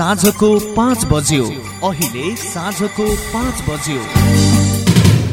साँझको पाँच बज्यो। अहिले साँझको पाँच बज्यो।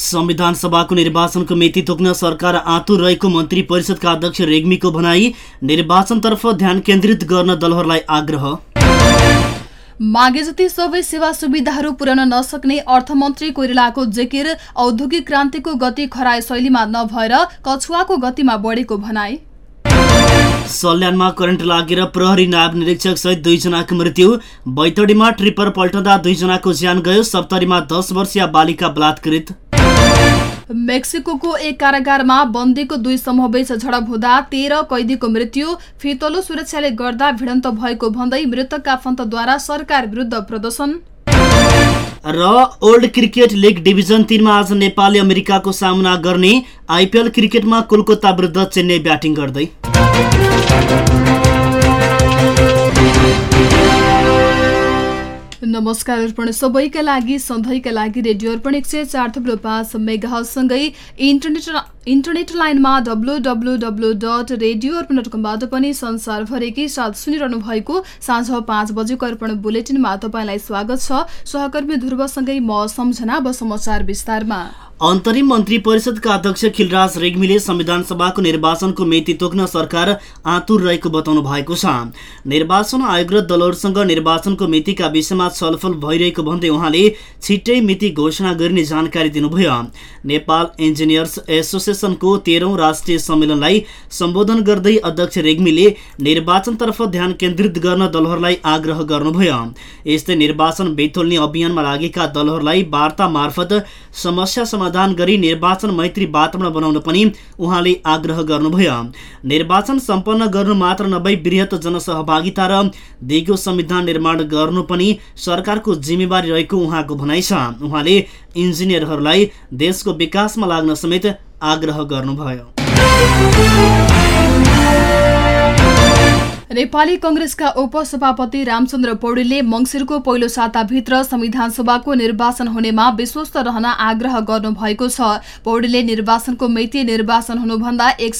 संविधान सभाको निर्वाचनको मिति तोक्न सरकार आतुर रहेको मन्त्री परिषदका अध्यक्ष रेग्मीको भनाई निर्वाचनतर्फ ध्यान केन्द्रित गर्न दलहरूलाई आग्रह। मागे जति सबै सेवा सुविधाहरू पुर्याउन नसक्ने अर्थमन्त्री कोइरालाको जेकिर औद्योगिक क्रान्तिको गति खराय शैलीमा नभएर कछुवाको गतिमा बढेको भनाई। सल्यानमा करेन्ट लागेर प्रहरी नायब निरीक्षक सहित दुईजनाको मृत्यु। बैतडीमा ट्रिपर पल्टदा दुईजनाको ज्यान गयो। सप्तरीमा दस वर्षीय बालिका बलात्कृत। मेक्सिको एक कारागारमा बन्दीको दुई समूहबीच झडप हुँदा तेह्र कैदीको मृत्यु फितलो सुरक्षाले गर्दा भिडन्त भएको भन्दै मृतकका आफन्तद्वारा सरकार विरुद्ध प्रदर्शन। र ओल्ड क्रिकेट लिग डिभिजन तिनमा आज नेपालले अमेरिकाको सामना गर्ने आइपिएल क्रिकेटमा कोलकाता विरुद्ध चेन्नई ब्याटिङ गर्दै। नमस्कार अर्पण। सबैका लागि सधैँका लागि रेडियो अर्पण एक सय चार थुप्रो पाँच मेगासँगै इन्टरनेट इन्टरनेट लाइनमा W W W dot radio Arpan dot कमबाट पनि संसारभरिकै साथ सुनिरहनु भएको साँझ पाँच बजेको अर्पण बुलेटिनमा तपाईँलाई स्वागत छ। सहकर्मी ध्रुवसँगै म सम्झना अब समाचार विस्तारमा। अन्तरिम मन्त्री परिषदका अध्यक्ष खिलराज रेग्मीले संविधान सभाको निर्वाचनको मिति तोक्न सरकार आतुर रहेको बताउनु भएको छ। निर्वाचन आयोग र दलहरूसँग निर्वाचनको मितिका विषयमा छलफल भइरहेको भन्दै उहाँले छिट्टै मिति घोषणा गर्ने जानकारी दिनुभयो। नेपाल इन्जिनियर्स एसोसिएसनको तेह्रौँ राष्ट्रिय सम्मेलनलाई सम्बोधन गर्दै अध्यक्ष रेग्मीले निर्वाचनतर्फ ध्यान केन्द्रित गर्न दलहरूलाई आग्रह गर्नुभयो। यस्तै निर्वाचन बेतोल्ने अभियानमा लागेका दलहरूलाई वार्ता मार्फत समस्या समाधान गरी निर्वाचन मैत्री वातावरण बनाउन पनि उहाँले आग्रह गर्नुभयो। निर्वाचन सम्पन्न गर्नु मात्र नभई वृहत जनसहभागिता र दिगो संविधान निर्माण गर्नु पनि सरकारको जिम्मेवारी रहेको उहाँको भनाइ छ। उहाँले इन्जिनियरहरूलाई देशको विकासमा लाग्न समेत आग्रह गर्नुभयो। नेपाली कंग्रेसका उपसभापति रामचन्द्र पौडेलले मंगिरको पहिलो साताभित्र संविधान सभाको निर्वाचन हुनेमा विश्वस्त रहन आग्रह गर्नुभएको छ। पौडेलले निर्वाचनको मिति निर्वाचन हुनुभन्दा एक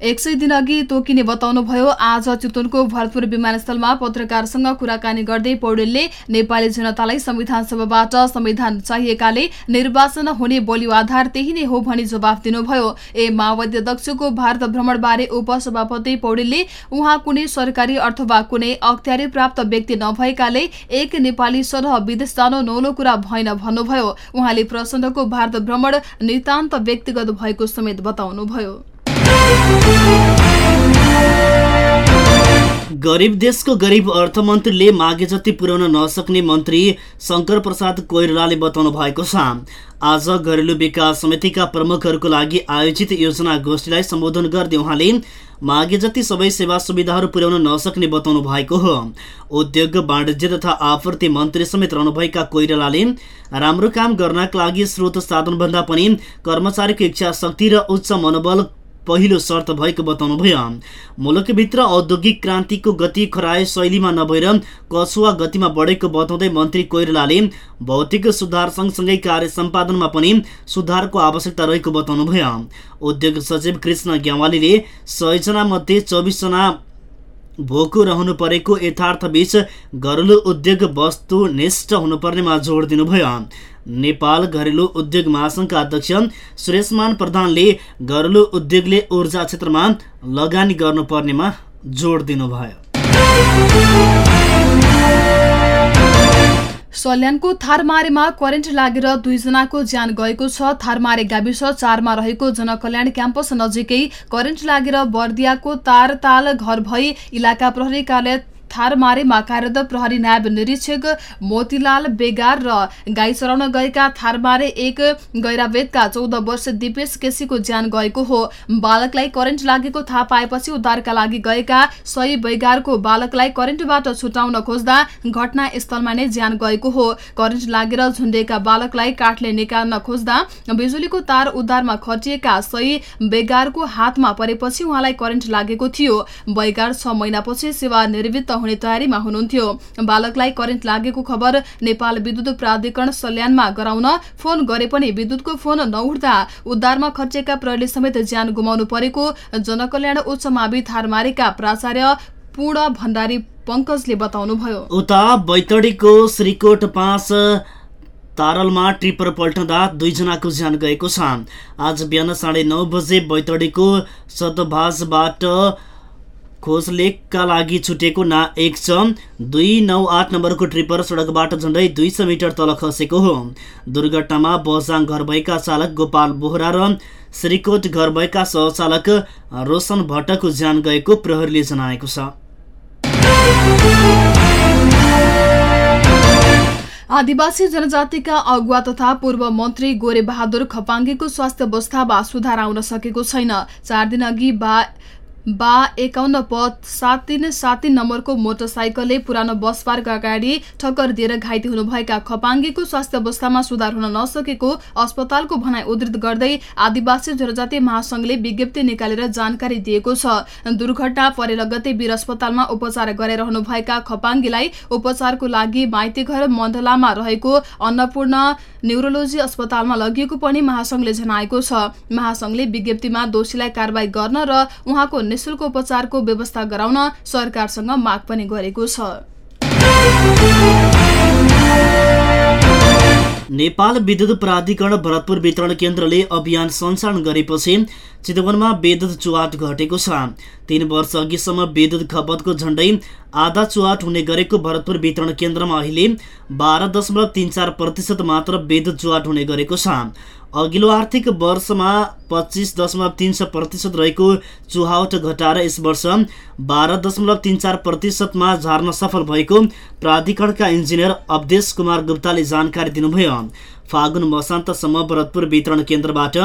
एक सय दिन अघि तोकिने बताउनुभयो आज चितवनको भरतपुर विमानस्थलमा पत्रकारसँग कुराकानी गर्दै पौडेलले नेपाली जनतालाई संविधान सभाबाट संविधान चाहिएकाले निर्वाचन हुने बलियो आधार त्यही नै हो भनी जवाफ दिनुभयो। ए माओवादी अध्यक्षको भारत भ्रमणबारे उपसभापति पौडेलले उहाँ कुनै सरकारी अथवा कुनै अख्तियारी प्राप्त व्यक्ति नभएकाले एक नेपाली सरह विदेश जानु नौलो कुरा भएन भन्नुभयो। उहाँले प्रचण्डको भारत भ्रमण नितान्त व्यक्तिगत भएको समेत बताउनुभयो। गरिब देशको गरिब अर्थमन्त्रीले मागे जति पुर्याउन नसक्ने मन्त्री शङ्कर प्रसाद कोइरालाले बताउनु भएको छ। आज घरेलु विकास समितिका प्रमुखहरूको लागि आयोजित योजना गोष्ठीलाई सम्बोधन गर्दै उहाँले मागे जति सबै सेवा सुविधाहरू पुर्याउन नसक्ने बताउनु भएको हो। उद्योग वाणिज्य तथा आपूर्ति मन्त्री समेत रहनुभएका कोइरालाले राम्रो काम गर्नका लागि स्रोत साधनभन्दा पनि कर्मचारीको इच्छा शक्ति र उच्च मनोबल पहिलो शर्त भएको बताउनुभयो मुलुकभित्र औद्योगिक क्रान्तिको गति खराय शैलीमा नभएर कछुवा गतिमा बढेको बताउँदै मन्त्री कोइरालाले भौतिक सुधार सँगसँगै कार्य सम्पादनमा पनि सुधारको आवश्यकता रहेको बताउनुभयो उद्योग सचिव कृष्ण ग्यावालीले सयजना मध्ये चौबिसजना भोको रहनु परेको यथार्थबीच घरेलु उद्योग वस्तुनिष्ठ हुनुपर्नेमा जोड दिनुभयो। नेपाल घरेलु उद्योग महासङ्घका अध्यक्ष सुरेशमान प्रधानले घरेलु उद्योगले ऊर्जा क्षेत्रमा लगानी गर्नुपर्नेमा जोड दिनुभयो। सल्यानको थारमारेमा करेन्ट लागेर दुईजनाको ज्यान गएको छ। थारमारे गाविस चारमा रहेको जनकल्याण क्याम्पस नजिकै करेन्ट लागेर बर्दियाको तारताल घर भई इलाका प्रहरी कार्यालय थारमारेमा कार्यरत प्रहरी नायब निरीक्षक मोतीलाल बेगार र गाई चराउन गएका थारमारे एक गैरावेदका चौध वर्ष दिपेश केसीको ज्यान गएको हो। बालकलाई करेन्ट लागेको थाहा पाएपछि उद्धारका लागि गएका सही बेगारको बालकलाई करेन्टबाट छुटाउन खोज्दा घटनास्थलमा नै ज्यान गएको हो। करेन्ट लागेर झुन्डेका बालकलाई काठले निकाल्न खोज्दा बिजुलीको तार उद्धारमा खटिएका सही बेगारको हातमा परेपछि उहाँलाई करेन्ट लागेको थियो। बैगार छ महिनापछि सेवा निर्वृत्त हुने तयारीमा हुनुहुन्थ्यो। बालकलाई करेन्ट लागेको खबर नेपाल विद्युत प्राधिकरण सल्यानमा गराउन फोन गरे पनि विद्युतको फोन नउठ्दा उद्धारमा खर्चेका प्रहरीले समेत ज्यान गुमाउनु परेको जनकल्याण उच्च मावि थारमारेका प्राचार्य पूर्ण भण्डारी पङ्कजले बताउनुभयो। उता बैतडीको श्रीकोट पाँच तारलमा ट्रिपर पल्टँदा दुईजनाको ज्यान गएको छ। आज बिहान साढे नौ बजे बैतडीको सतभाजबाट खोजलेखका लागि छुटेको ना एक छ। दुई नौ आठ नम्बरको ट्रिपर सडकबाट झन्डै दुई सय मिटर तल खसेको हो। दुर्घटनामा बजाङ घर भएका चालक गोपाल बोहरा र श्रीकोट घर भएका सहचालक रोशन भट्टको ज्यान गएको प्रहरीले जनाएको छ। आदिवासी जनजातिका अगुवा तथा पूर्व मन्त्री गोरे बहादुर खपाङ्गेको स्वास्थ्य अवस्थामा सुधार आउन सकेको छैन। चार दिन अघि बा बा एकाउन्न पद सात तिन सात तिन नम्बरको मोटरसाइकलले पुरानो बस पार्क अगाडि ठक्कर दिएर घाइते हुनुभएका खपाङ्गीको स्वास्थ्य अवस्थामा सुधार हुन नसकेको अस्पतालको भनाई उद्धृत गर्दै आदिवासी जनजाति महासंघले विज्ञप्ति निकालेर जानकारी दिएको छ। दुर्घटना परे लगत्तै वीर अस्पतालमा उपचार गरिरहनुभएका खपाङ्गीलाई उपचारको लागि माइतीघर मण्डलामा रहेको अन्नपूर्ण न्युरोलोजी अस्पतालमा लगिएको पनि महासंघले जनाएको छ। महासंघले विज्ञप्तिमा दोषीलाई कारवाही गर्न र उहाँको निशुल्क उपचारको व्यवस्था गराउन सरकारसँग माग पनि गरेको छ। नेपाल विद्युत प्राधिकरण भरतपुर वितरण केन्द्रले अभियान सञ्चालन गरेपछि चितवनमा विद्युत चुहाट घटेको छ। तीन वर्ष अघिसम्म विद्युत खपतको झण्डै आधा चुहाट हुने गरेको भरतपुर वितरण केन्द्रमा अहिले बाह्र दशमलव तिन चार प्रतिशत मात्र विद्युत चुहाट हुने गरेको छ। अघिल्लो आर्थिक वर्षमा पच्चिस दशमलव तिन सय प्रतिशत रहेको चुहावट घटाएर यस वर्ष बाह्र दशमलव तिन चार प्रतिशतमा झार्न सफल भएको प्राधिकरणका इन्जिनियर अवधेश कुमार गुप्ताले जानकारी दिनुभयो। फागुन मसान्तसम्म भरतपुर वितरण केन्द्रबाट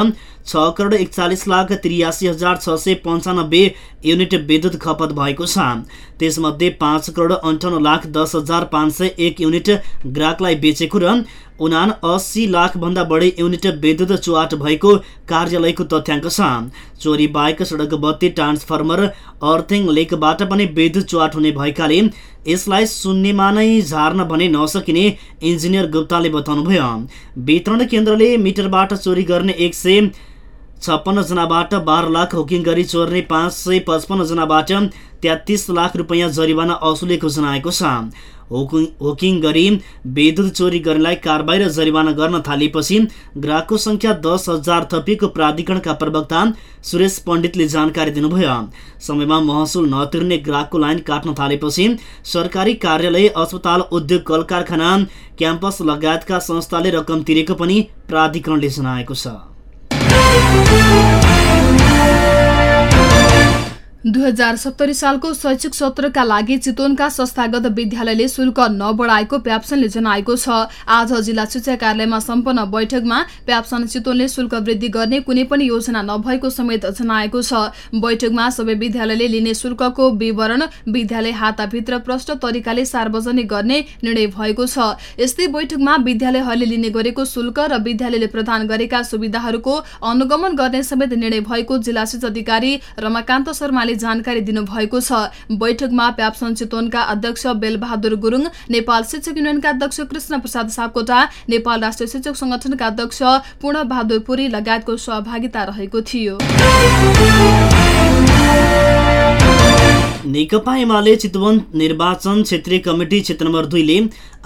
छ करोड एकचालिस लाख त्रियासी हजार छ सय पन्चानब्बे युनिट विद्युत खपत भएको छ। त्यसमध्ये पाँच करोड अन्ठाउन्न लाख दस हजार पाँच सय एक युनिट ग्राहकलाई बेचेको र उना अस्सी लाखभन्दा बढी युनिट विद्युत चुहाट भएको कार्यालयको तथ्याङ्क छ। चोरी बाहेक सडक बत्ती ट्रान्सफर्मर अर्थिङ लेकबाट पनि विद्युत चुहाट हुने भएकाले यसलाई शून्यमा नै झार्न भने नसकिने इन्जिनियर गुप्ताले बताउनुभयो। वितरण केन्द्रले मिटरबाट चोरी गर्ने एक छप्पन्नजनाबाट बाह्र लाख हुकिङ गरी चोर्ने पाँच सय पचपन्नजनाबाट तेत्तिस लाख रुपियाँ जरिवाना असुलेको जनाएको छ। होकिङ गरी विद्युत चोरी गर्नेलाई कारबाही र जरिवाना गर्न थालिएपछि ग्राहकको संख्या दस हजार थपिएको प्राधिकरणका प्रवक्ता सुरेश पण्डितले जानकारी दिनुभयो। समयमा महसुल नतिर्ने ग्राहकको लाइन काट्न थालेपछि सरकारी कार्यालय अस्पताल उद्योग कल कारखाना क्याम्पस लगायतका संस्थाले रकम तिरेको पनि प्राधिकरणले जनाएको छ। दुई हजार सत्तरी सालको शैक्षिक सत्रका लागि चितवनका संस्थागत विद्यालयले शुल्क नबढाएको प्याप्सनले जनाएको छ। आज जिल्ला शिक्षा कार्यालयमा सम्पन्न बैठकमा प्याप्सन चितवनले शुल्क वृद्धि गर्ने कुनै पनि योजना नभएको समेत जनाएको छ। बैठकमा सबै विद्यालयले लिने शुल्कको विवरण विद्यालय हाताभित्र प्रष्ट तरिकाले सार्वजनिक गर्ने निर्णय भएको छ। यस्तै बैठकमा विद्यालयहरूले लिने गरेको शुल्क र विद्यालयले प्रदान गरेका सुविधाहरूको अनुगमन गर्ने समेत निर्णय भएको जिल्ला शिक्षा अधिकारी रमाकान्त शर्माले जानकारी दिनुभएको छ। बैठकमा प्याप्सन चितवनका अध्यक्ष बेलबहादुर गुरुङ नेपाल शिक्षक युनियनका अध्यक्ष कृष्ण प्रसाद सापकोटा नेपाल राष्ट्रिय शिक्षक संगठनका अध्यक्ष पूर्ण बहादुर पुरी लगायतको सहभागिता रहेको थियो। नेकपा एमाले चितवन निर्वाचन क्षेत्रीय कमिटी क्षेत्र नम्बर दुईले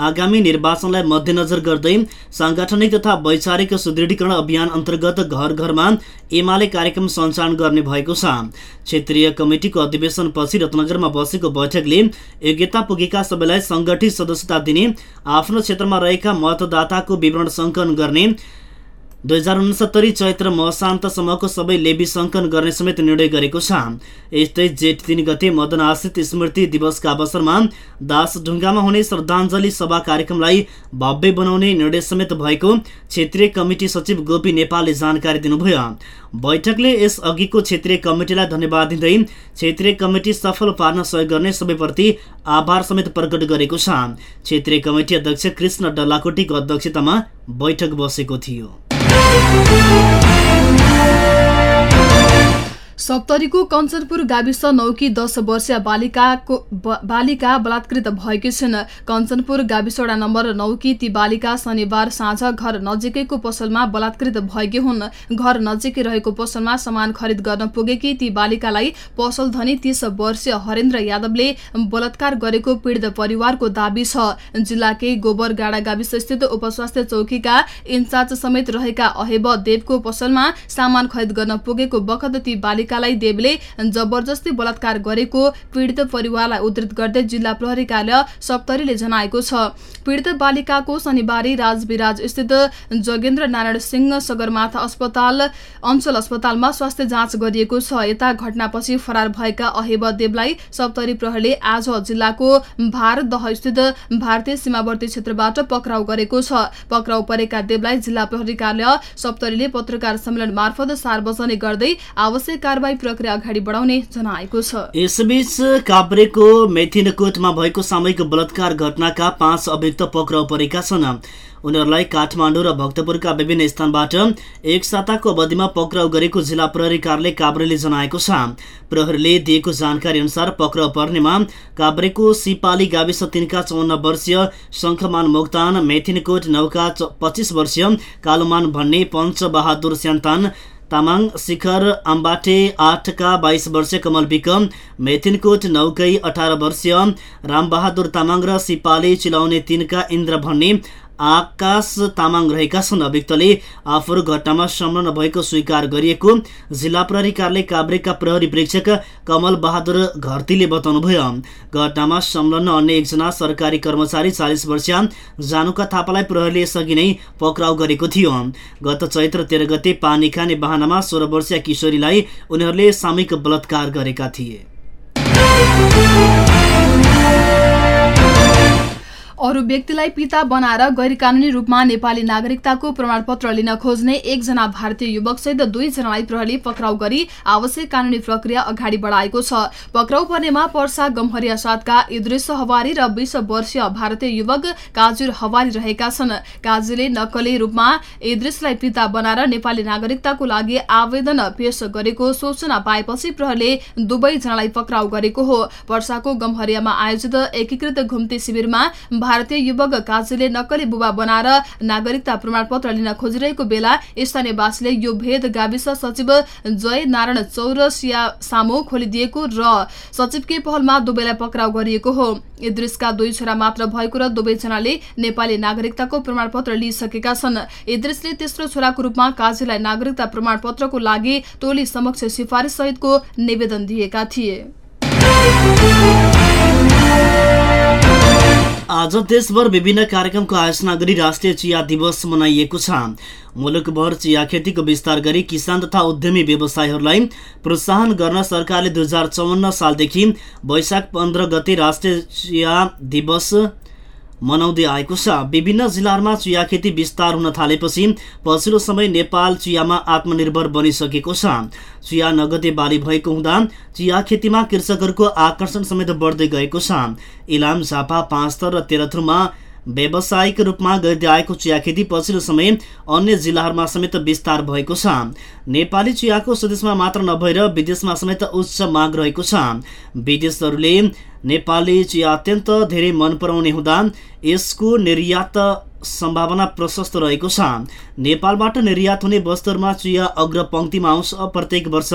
आगामी निर्वाचनलाई मध्यनजर गर्दै साङ्गठनिक तथा वैचारिक सुदृढीकरण अभियान अन्तर्गत घर घरमा एमाले कार्यक्रम सञ्चालन गर्ने भएको छ। क्षेत्रीय कमिटीको अधिवेशनपछि रत्नगरमा बसेको बैठकले योग्यता पुगेका सबैलाई सङ्गठित सदस्यता दिने आफ्नो क्षेत्रमा रहेका मतदाताको विवरण सङ्कलन गर्ने दुई हजार उनसत्तरी चैत्र मसान्तसम्मको सबै लेबी सङ्कलन गर्ने समेत निर्णय गरेको छ। यस्तै जेठ तिन गते मदन आश्रित स्मृति दिवसका अवसरमा दासढुङ्गामा हुने श्रद्धाञ्जली सभा कार्यक्रमलाई भव्य बनाउने निर्णय समेत भएको क्षेत्रीय कमिटी सचिव गोपी नेपालले जानकारी दिनुभयो। बैठकले यस अघिको क्षेत्रीय कमिटीलाई धन्यवाद दिँदै क्षेत्रीय कमिटी सफल पार्न सहयोग गर्ने सबैप्रति आभार समेत प्रकट गरेको छ। क्षेत्रीय कमिटी अध्यक्ष कृष्ण डल्लाकोटीको अध्यक्षतामा बैठक बसेको थियो। सप्तरीको कञ्चनपुर गाविस नौकी दस वर्षीय बालिकाको बालिका बलात्कृत भएकी छिन्। कञ्चनपुर गाविसवडा नम्बर नौकी ती बालिका शनिबार साँझ घर नजिकैको पसलमा बलात्कृत भएकी हुन्। घर नजिकै रहेको पसलमा सामान खरिद गर्न पुगेकी ती बालिकालाई पसल धनी तीस वर्षीय हरेन्द्र यादवले बलात्कार गरेको पीडित परिवारको दावी छ। जिल्लाकै गोबरगाडा गाविस स्थित उपस्वास्थ्य चौकीका इन्चार्ज समेत रहेका अहेब देवको पसलमा सामान खरिद गर्न पुगेको बखत ती बालिका बालिकालाई देवले जबरजस्ती बलात्कार गरेको पीडित परिवारलाई उद्धृत गर्दै जिल्ला प्रहरी कार्य सप्तरीले जनाएको छ। पीडित बालिकाको शनिबार राजविराज स्थित जोगेन्द्र नारायण सिंह सगरमाथा अस्पताल अञ्चल अस्पतालमा स्वास्थ्य जाँच गरिएको छ। यता घटनापछि फरार भएका अहेब देवलाई सप्तरी प्रहरीले आज जिल्लाको भारतदह स्थित भारतीय सीमावर्ती क्षेत्रबाट पक्राउ गरेको छ। पक्राउ परेका देवलाई जिल्ला प्रहरी कार्य सप्तरीले पत्रकार सम्मेलन मार्फत सार्वजनिक गर्दै आवश्यक कारवाही प्रक्रिया अगाडि बढाउने जनाएको छ। यसबीच काभ्रेको मेथिनकोटमा भएको सामूहिक बलात्कार घटनाका पाँच अभियुक्त पक्राउ परेका छन्। उनीहरूलाई काठमाडौँ र भक्तपुरका विभिन्न स्थानबाट एक साताको अवधिमा पक्राउ गरेको जिल्ला प्रहरी कार्यालय काभ्रेले जनाएको छ। प्रहरीले दिएको जानकारी अनुसार पक्राउ पर्नेमा काभ्रेको सिपाली गाविस तिनका चौन्न वर्षीय शङ्खमान मोक्तान मेथिनकोट नौका पच्चिस वर्षीय कालुमान भन्ने पञ्चबहादुर स्यान्तान तामाङ शिखर अम्बाटे आठका बाइस वर्षीय कमल विकम मेथिनकोट नौकै अठार वर्षीय रामबहादुर तामाङ र सिपाली चिलाउने तिनका इन्द्र भन्ने आकाश तामाङ रहेका छन् अभियुक्तले आफूहरू घटनामा संलग्न भएको स्वीकार गरिएको जिल्ला प्रहरी कार्यालय काभ्रेका प्रहरी प्रेक्षक कमल बहादुर घरतीले बताउनुभयो। घटनामा संलग्न अन्य एकजना सरकारी कर्मचारी चालिस वर्षीय जानुका थापालाई प्रहरीले यसअघि नै पक्राउ गरेको थियो। गत चैत्र तेह्र गते पानी खाने बाहनामा सोह्र वर्षीय किशोरीलाई उनीहरूले सामूहिक बलात्कार गरेका थिए। अरू व्यक्तिलाई पिता बनाएर गैर कानूनी रूपमा नेपाली नागरिकताको प्रमाणपत्र लिन खोज्ने एकजना भारतीय युवकसहित दुईजनालाई प्रहरीले पक्राउ गरी आवश्यक कानूनी प्रक्रिया अगाडि बढाएको छ। पक्राउ पर्नेमा पर्सा गम्हरिया साथका इद्रिस हवारी र बीस वर्षीय भारतीय युवक काजुर हवारी रहेका छन्। काजुले नक्कली रूपमा इद्रिसलाई पिता बनाएर नेपाली नागरिकताको लागि आवेदन पेश गरेको सूचना पाएपछि प्रहरीले दुवैजनालाई पक्राउ गरेको हो। पर्साको गम्हरियामा आयोजित एकीकृत घुम्ती शिविरमा भारतीय युवक काजीले नक्कली बुबा बनाएर नागरिकता प्रमाणपत्र लिन खोजिरहेको बेला स्थानीयवासीले यो भेद गाविस सचिव जय नारायण चौरसिया सामु खोलिदिएको र सचिवकै पहलमा दुवैलाई पक्राउ गरिएको हो। इद्रिसका दुई छोरा मात्र भएको र दुवैजनाले नेपाली नागरिकताको प्रमाणपत्र लिइसकेका छन्। इद्रिसले तेस्रो छोराको रूपमा काजीलाई नागरिकता प्रमाणपत्रको लागि टोली समक्ष सिफारिस सहितको निवेदन दिएका थिए। आज देशभर विभिन्न कार्यक्रमको आयोजना गरी राष्ट्रिय चिया दिवस मनाइएको छ। मुलुकभर चिया खेतीको विस्तार गरी किसान तथा उद्यमी व्यवसायीहरूलाई प्रोत्साहन गर्न सरकारले दुई हजार चौवन्न सालदेखि वैशाख पन्ध्र गते राष्ट्रिय चिया दिवस मनाउँदै आएको छ। विभिन्न जिल्लाहरूमा चिया खेती विस्तार हुन थालेपछि पछिल्लो समय नेपाल चियामा आत्मनिर्भर बनिसकेको छ। चिया नगदे बाली भएको हुँदा चिया खेतीमा कृषकहरूको आकर्षण समेत बढ्दै गएको छ। इलाम झापा पाँचथर र तेह्रथुरमा व्यावसायिक रूपमा गर्दै आएको चिया खेती पछिल्लो समय अन्य जिल्लाहरूमा समेत विस्तार भएको छ। नेपाली चियाको स्वदेशमा मात्र नभएर विदेशमा समेत उच्च माग रहेको छ। विदेशहरूले नेपाली चिया अत्यन्त धेरै मन पराउने हुँदा यसको निर्यात सम्भावना प्रशस्त रहेको छ। नेपालबाट निर्यात हुने वस्तुहरूमा चिया अग्रपङ्क्तिमा आउँछ। प्रत्येक वर्ष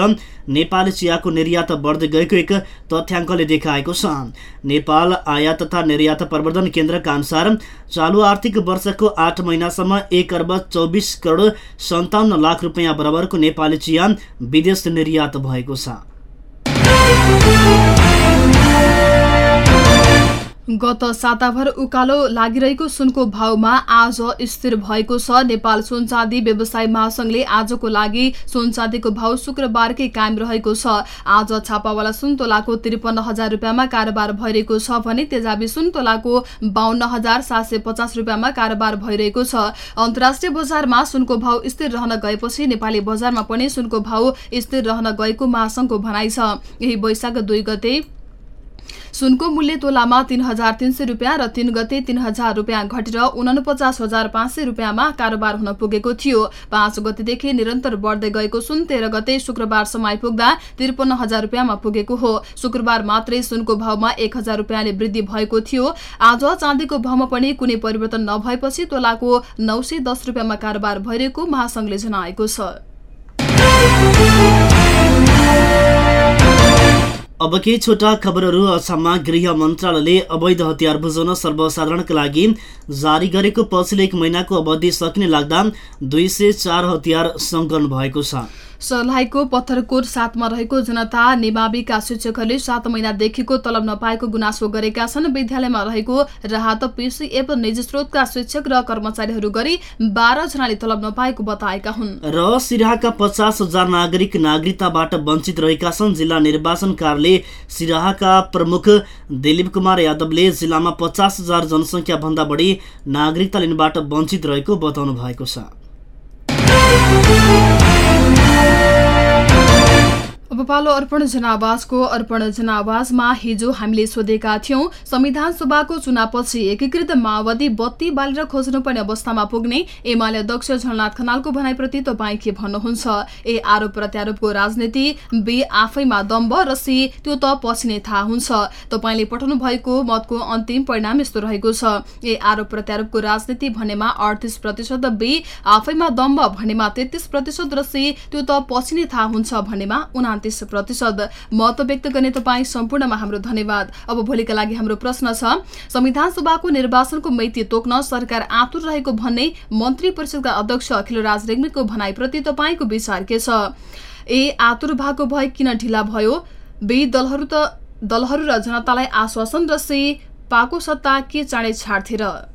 नेपाली चियाको निर्यात बढ्दै गएको एक तथ्याङ्कले देखाएको छ। नेपाल आयात तथा निर्यात प्रवर्धन केन्द्रका अनुसार चालु आर्थिक वर्षको आठ महिनासम्म एक अर्ब चौबिस करोड सन्ताउन्न लाख रुपियाँ बराबरको नेपाली चिया विदेश निर्यात भएको छ। गत साताभर उकालो लागिरहेको सुनको भावमा आज स्थिर भएको छ। नेपाल सुन चाँदी व्यवसाय महासंघले आजको लागि सुन चाँदीको भाव शुक्रबारकै कायम रहेको छ। आज छापावाला सुन तोलाको त्रिपन्न हजार रुपियाँमा कारोबार भइरहेको छ भने तेजाबी सुन तोलाको बाहन्न हजार सात सय पचास रुपियाँमा कारोबार भइरहेको छ। अन्तर्राष्ट्रिय बजारमा सुनको भाव स्थिर रहन गएपछि नेपाली बजारमा पनि सुनको भाव स्थिर रहन गएको महासंघको भनाइ छ। यही वैशाख दुई गते सुनको मूल्य तोलामा तीन हजार तीन सय रुपियाँ र तीन गते तीन हजार रुपियाँ घटेर उनपचास हजार पाँच सय रुपियाँमा कारोबार हुन पुगेको थियो। पाँच गतेदेखि निरन्तर बढ्दै गएको सुन तेह्र गते शुक्रबारसम्म आइपुग्दा त्रिपन्न हजार रुपियाँमा पुगेको हो। शुक्रबार मात्रै सुनको भावमा एक हजार रुपियाँले वृद्धि भएको थियो। आज चाँदीको भावमा पनि कुनै परिवर्तन नभएपछि तोलाको नौ सय दस रुपियाँमा कारोबार भइरहेको महासंघले जनाएको छ। अब केही छोटा खबरहरू असममा गृह मन्त्रालयले अवैध हतियार बुझाउन सर्वसाधारणका लागि जारी गरेको पछिल्लो एक महिनाको अवधि सकिने लाग्दा दुई सय चार हतियार सङ्कलन भएको छ। सर्लाहीको पत्थरकोट सातमा रहेको जनता निमाविका शिक्षकहरूले सात महिनादेखिको तलब नपाएको गुनासो गरेका छन्। विद्यालयमा रहेको राहत पिसिएफ निजी स्रोतका शिक्षक र कर्मचारीहरू गरी बाह्र जनाले तलब नपाएको बताएका हुन्। र सिराहाका पचास हजार नागरिक नागरिकताबाट वञ्चित रहेका छन्। जिल्ला निर्वाचन कार्यालय सिराहाका प्रमुख दिलीप कुमार यादवले जिल्लामा पचास हजार जनसङ्ख्या भन्दा बढी नागरिकता लिनबाट वञ्चित रहेको बताउनु भएको छ। Música अब पालो अर्पण जनावासको अर्पण जनावासमा हिजो हामीले सोधेका थियौं संविधान सभाको चुनावपछि एकीकृत माओवादी बत्ती बालेर खोज्नुपर्ने अवस्थामा पुग्ने एमाले अध्यक्ष झलनाथ खनालको भनाइप्रति तपाईँ के भन्नुहुन्छ? ए आरोप प्रत्यारोपको राजनीति बे आफैमा दम्ब र सी त्यो त पछि नै थाहा हुन्छ। तपाईँले पठाउनु भएको मतको अन्तिम परिणाम यस्तो रहेको छ। ए आरोप प्रत्यारोपको राजनीति भनेमा अडतिस प्रतिशत बे आफैमा दम्ब भनेमा तेत्तिस प्रतिशत र सी त्यो त पछि नै थाहा हुन्छ भनेमा उनातिस प्रतिशत। महत्व व्यक्त गर्ने तपाईँ सम्पूर्णमा हाम्रो धन्यवाद। अब भोलिका लागि हाम्रो प्रश्न छ संविधान सभाको निर्वाचनको मैती तोक्न सरकार आतुर रहेको भन्ने मन्त्री परिषदका अध्यक्ष अखिलराज रेग्मीको भनाइप्रति तपाईँको विचार के छ? ए आतुर भएको भए किन ढिला भयो? बे दलहरू त दलहरू र जनतालाई आश्वासन र से पाको सत्ता के चाँडै छाड्थे र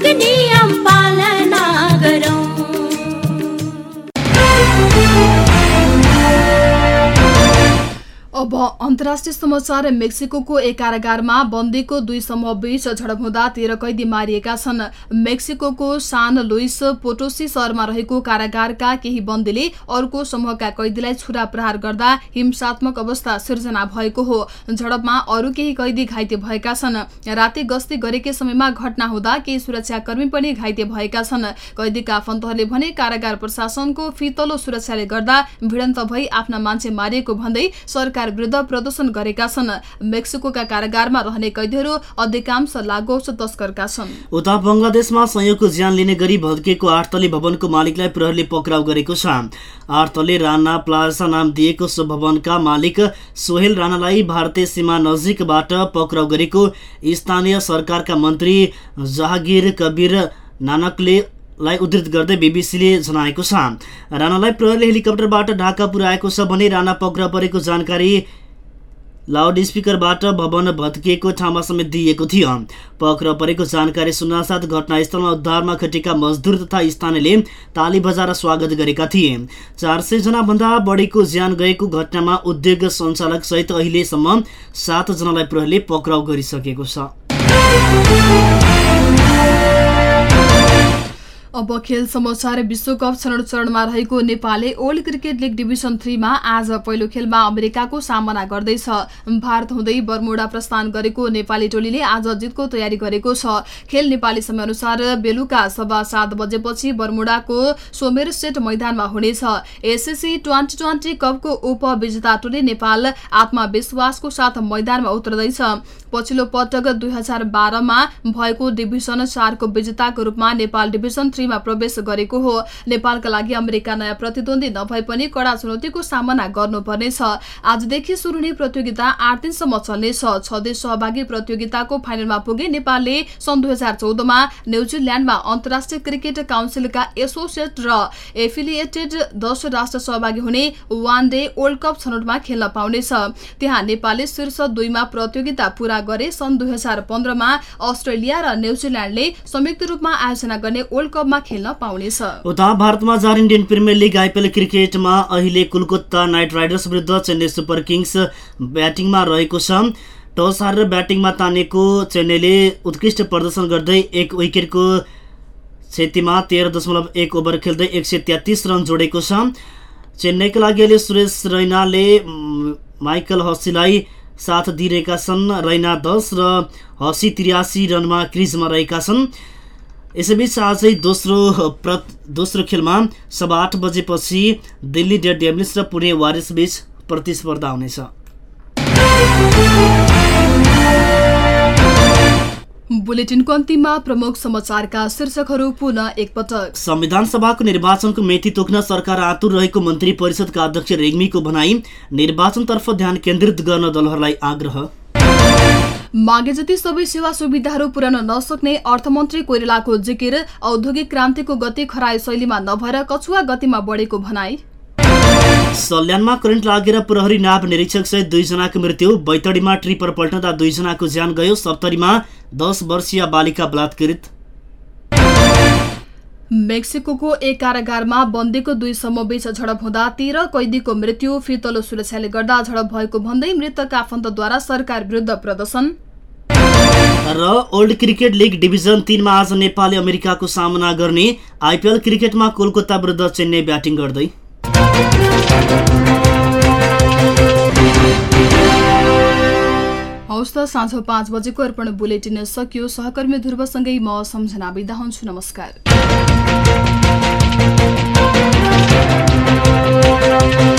ट्राफिक नियम अब अन्तर्राष्ट्रिय समाचार मेक्सिको एक कारागारमा बन्दीको दुई समूह बीच झडप हुँदा तेह्र कैदी मारिएका छन्। मेक्सिको सान लुइस पोटोसी शहरमा रहेको कारागारका केही बन्दीले अर्को समूहका कैदीलाई छुरा प्रहार गर्दा हिंसात्मक अवस्था सिर्जना भएको हो। झडपमा अरू केही कैदी घाइते भएका छन्। राति गस्ती गरेकै समयमा घटना हुँदा केही सुरक्षाकर्मी पनि घाइते भएका छन्। कैदीका आफन्तहरूले भने कारागार प्रशासनको फितलो सुरक्षाले गर्दा भिडन्त भई आफ्ना मान्छे मारिएको भन्दै सरकार विरुद्ध प्रदर्शन गरेका छन्। मेक्सिकोका कारागारमा रहने कैदीहरू अधिकांश लागु औषध तस्करका छन्। उता बङ्गलादेशमा संयोगको ज्यान लिने गरी भत्किएको आठ तले भवनको मालिकलाई प्रहरीले पक्राउ गरेको छ। आठ तले राणा प्लाजा नाम दिएको सो भवनका मालिक सोहेल राणालाई भारतीय सीमा नजिकबाट पक्राउ गरेको स्थानीय सरकारका मन्त्री जहागिर कबिर नानकले लाई उद्धृत गर्दै बिबिसीले जनाएको छ। राणालाई प्रहरीले हेलिकप्टरबाट ढाका पुर्याएको छ भने राणा पक्राउ परेको जानकारी लाउड स्पिकरबाट भवन भत्किएको ठाउँमा समेत दिएको थियो। पक्राउ परेको जानकारी सुन्नासाथ घटनास्थलमा उद्धारमा खटेका मजदुर तथा स्थानीयले ताली बजाएर स्वागत गरेका थिए। चार सय भन्दा बढीको ज्यान गएको घटनामा उद्योग सञ्चालक सहित अहिलेसम्म सातजनालाई प्रहरीले पक्राउ गरिसकेको छ। अब खेल समाचार विश्वकप छनौट चरणमा रहेको नेपालले ओल्ड क्रिकेट लिग डिभिजन थ्रीमा आज पहिलो खेलमा अमेरिकाको सामना गर्दैछ। भारत हुँदै बर्मुडा प्रस्थान गरेको नेपाली टोलीले आज जितको तयारी गरेको छ। खेल नेपाली समयअनुसार बेलुका सभा सात बजेपछि बर्मुडाको सोमेर सेट मैदानमा हुनेछ। एसएससी ट्वेन्टी ट्वेन्टी कपको उपविजेता टोली नेपाल आत्मविश्वासको साथ मैदानमा उत्रदैछ। पछिल्लो पटक दुई हजार बाह्रमा भएको डिभिजन चारको विजेताको रूपमा नेपाल डिभिजन थ्रीमा प्रवेश गरेको हो। नेपालका लागि अमेरिका नयाँ प्रतिद्वन्दी नभए पनि कडा चुनौतीको सामना गर्नुपर्नेछ। आजदेखि सुरु हुने प्रतियोगिता आठ दिनसम्म चल्नेछ। छ देश सहभागी प्रतियोगिताको फाइनलमा पुगे नेपालले सन् दुई हजार चौधमा न्युजिल्याण्डमा अन्तर्राष्ट्रिय क्रिकेट काउन्सिलका एसोसिएट र एफिलिएटेड दश राष्ट्र सहभागी हुने वान डे वर्ल्ड कप छनौटमा खेल्न पाउनेछ। त्यहाँ नेपालले शीर्ष दुईमा प्रतियोगिता पूरा गरे सन् दुई हजार पन्ध्रमा अस्ट्रेलिया र न्युजिल्याण्डले संयुक्त रूपमा आयोजना गर्ने वर्ल्ड कपमा खेल्न पाउनेछ। उता भारतमा जारी इन्डियन प्रिमियर लिग आइपिएल क्रिकेटमा अहिले कोलकाता नाइट राइडर्स विरुद्ध चेन्नई सुपर किङ्स ब्याटिङमा रहेको छ। टस हारेर ब्याटिङमा तानेको चेन्नईले उत्कृष्ट प्रदर्शन गर्दै एक विकेटको क्षतिमा तेह्र दशमलव एक ओभर खेल्दै एक सय तेत्तिस रन जोडेको छ। चेन्नईका लागि अहिले सुरेश रैनाले माइकल हसीलाई साथ दिइरहेका छन्। रैना दस र हसी त्रियासी रनमा क्रिजमा रहेका छन्। यसैबीच आजै दोस्रो प्र दोस्रो खेलमा सभा आठ बजेपछि दिल्ली डेड डेभलिस र पुणे वारिस बीच प्रतिस्पर्धा हुनेछ। बुलेटिनको अन्तिममा प्रमुख समाचारका शीर्षकहरू पुनः एकपटक। संविधान सभाको निर्वाचनको मेथी तोक्न सरकार आतुर रहेको मन्त्री परिषदका अध्यक्ष रेग्मीको भनाई निर्वाचनतर्फ ध्यान केन्द्रित गर्न दलहरूलाई आग्रह। मागे जति सबै सेवा सुविधाहरू पुर्याउन नसक्ने अर्थमन्त्री कोइरालाको जिकिर औद्योगिक क्रान्तिको गति खरायो शैलीमा नभएर कछुवा गतिमा बढेको भनाई। सल्यानमा करेन्ट लागेर प्रहरी नाभ निरीक्षक सहित दुईजनाको मृत्यु। बैतडीमा ट्रिपर पल्टँदा दुईजनाको ज्यान गयो। सप्तरीमा दस वर्षीय बालिका बलात्कृत मेक्सिको एक कारागारमा बन्दीको दुई समूहबीच झडप हुँदा तेह्र कैदीको मृत्यु फितलो सुरक्षाले गर्दा झडप भएको भन्दै मृतकका आफन्तद्वारा सरकार विरुद्ध प्रदर्शन। र ओल्ड क्रिकेट लिग डिभिजन तिनमा आज नेपालले अमेरिकाको सामना गर्ने आइपिएल क्रिकेटमा कोलकाता विरुद्ध चेन्नई ब्याटिङ गर्दै। हौस् त साँझ पाँच बजेको अर्पण बुलेटिन सकियो। सहकर्मी ध्रुवसँगै म सम्झना बिदा हुन्छु। नमस्कार। Thank you.